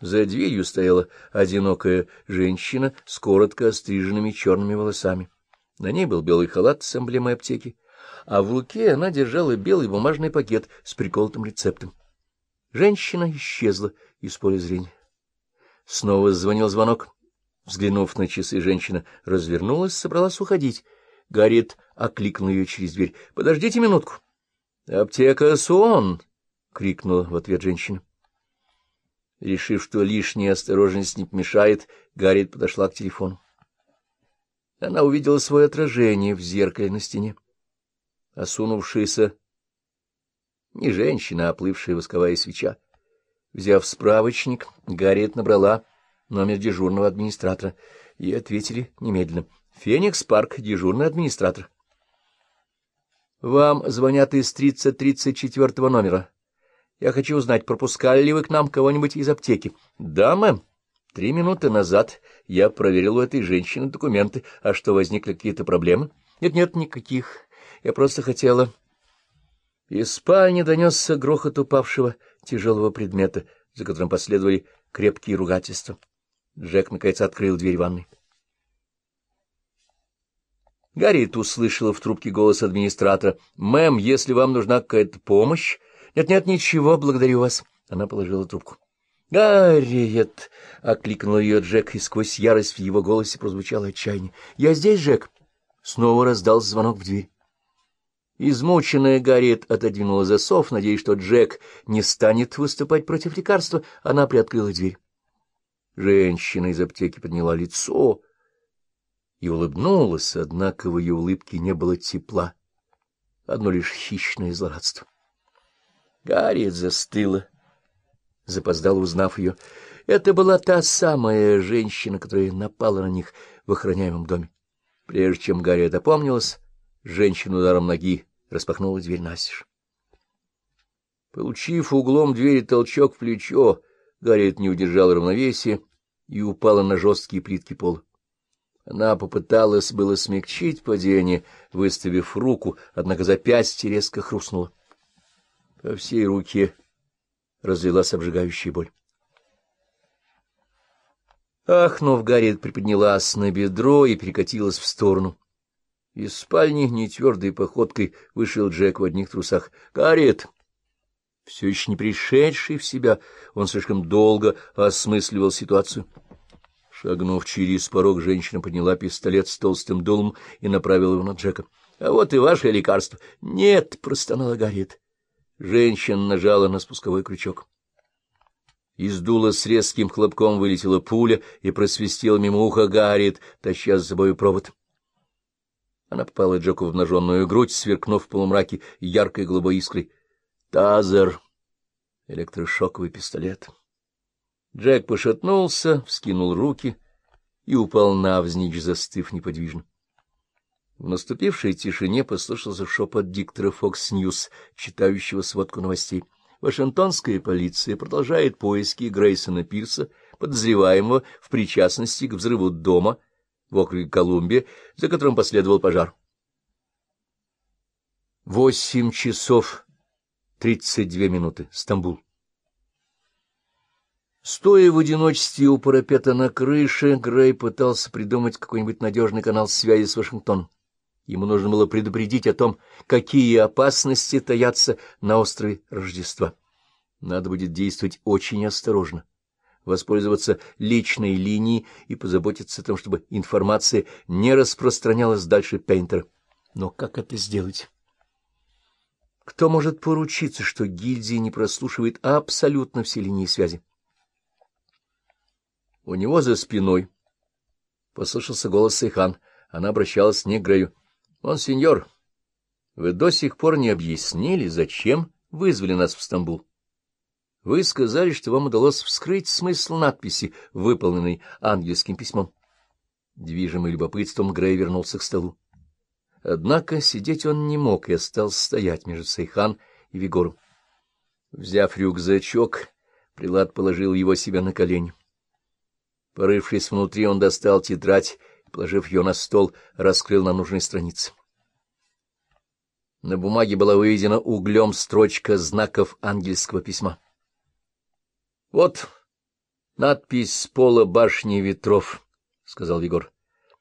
За дверью стояла одинокая женщина с коротко остриженными черными волосами. На ней был белый халат с эмблемой аптеки, а в руке она держала белый бумажный пакет с приколотым рецептом. Женщина исчезла из поля зрения. Снова звонил звонок. Взглянув на часы, женщина развернулась, собралась уходить. Гарриет окликнул ее через дверь. — Подождите минутку. — Аптека Суон! — крикнула в ответ женщина. Решив, что лишняя осторожность не помешает, Гарриет подошла к телефону. Она увидела свое отражение в зеркале на стене. Осунувшаяся не женщина, а плывшая восковая свеча. Взяв справочник, Гарриет набрала номер дежурного администратора. и ответили немедленно. «Феникс Парк, дежурный администратор». «Вам звонят из 3034 номера. Я хочу узнать, пропускали ли вы к нам кого-нибудь из аптеки?» «Да, мэм. Три минуты назад я проверил у этой женщины документы. А что, возникли какие-то проблемы?» «Нет-нет, никаких. Я просто хотела...» Из спальни донесся грохот упавшего тяжелого предмета, за которым последовали крепкие ругательства. Джек, наконец, открыл дверь ванной. Гарриет услышала в трубке голос администратора. «Мэм, если вам нужна какая-то помощь...» «Нет-нет, ничего, благодарю вас». Она положила трубку. «Гарриет!» — окликнул ее Джек, и сквозь ярость в его голосе прозвучало отчаяние. «Я здесь, Джек!» Снова раздался звонок в дверь. Измученная Гарриет отодвинула засов, надеясь, что Джек не станет выступать против лекарства. Она приоткрыла дверь. Женщина из аптеки подняла лицо и улыбнулась, однако в ее улыбке не было тепла, одно лишь хищное злорадство. Гарриет застыла, запоздала, узнав ее. Это была та самая женщина, которая напала на них в охраняемом доме. Прежде чем Гарриет опомнилась, женщина ударом ноги распахнула дверь настежь. Получив углом двери толчок в плечо, Гарриет не удержала равновесия и упала на жесткие плитки пола. Она попыталась было смягчить падение, выставив руку, однако запястье резко хрустнуло. По всей руке разлилась обжигающая боль. Ахнув, Гарриет приподнялась на бедро и перекатилась в сторону. Из спальни нетвердой походкой вышел Джек в одних трусах. «Гарриет!» Все еще не пришедший в себя, он слишком долго осмысливал ситуацию. Шагнув через порог, женщина подняла пистолет с толстым дулом и направила его на Джека. — А вот и ваше лекарство. — Нет, — простонала Гарриет. Женщина нажала на спусковой крючок. Из дула с резким хлопком вылетела пуля и просвистела мимо уха Гарриет, таща за собой провод. Она попала Джеку в обнаженную грудь, сверкнув в полумраке яркой голубой искрой. Тазер. Электрошоковый пистолет. Джек пошатнулся, вскинул руки и упал навзничь, застыв неподвижно. В наступившей тишине послышался шепот диктора Fox News, читающего сводку новостей. Вашингтонская полиция продолжает поиски Грейсона Пирса, подозреваемого в причастности к взрыву дома в округе Колумбия, за которым последовал пожар. Восемь часов тридцать две минуты. Стамбул. Стоя в одиночестве у парапета на крыше, Грей пытался придумать какой-нибудь надежный канал связи с Вашингтоном. Ему нужно было предупредить о том, какие опасности таятся на острове Рождества. Надо будет действовать очень осторожно воспользоваться личной линией и позаботиться о том, чтобы информация не распространялась дальше Пейнтера. Но как это сделать? Кто может поручиться, что гильдия не прослушивает абсолютно все линии связи? У него за спиной послышался голос Сейхан. Она обращалась не к Грею. — Он, сеньор, вы до сих пор не объяснили, зачем вызвали нас в Стамбул? Вы сказали, что вам удалось вскрыть смысл надписи, выполненной ангельским письмом. Движимый любопытством, Грей вернулся к столу. Однако сидеть он не мог и остался стоять между Сейхан и Вигором. Взяв рюкзачок, Прилад положил его себе на колени. Порывшись внутри, он достал тетрадь, положив ее на стол, раскрыл на нужной странице. На бумаге была выведена углем строчка знаков ангельского письма. Вот Надпись с пола башни ветров, — сказал Егор.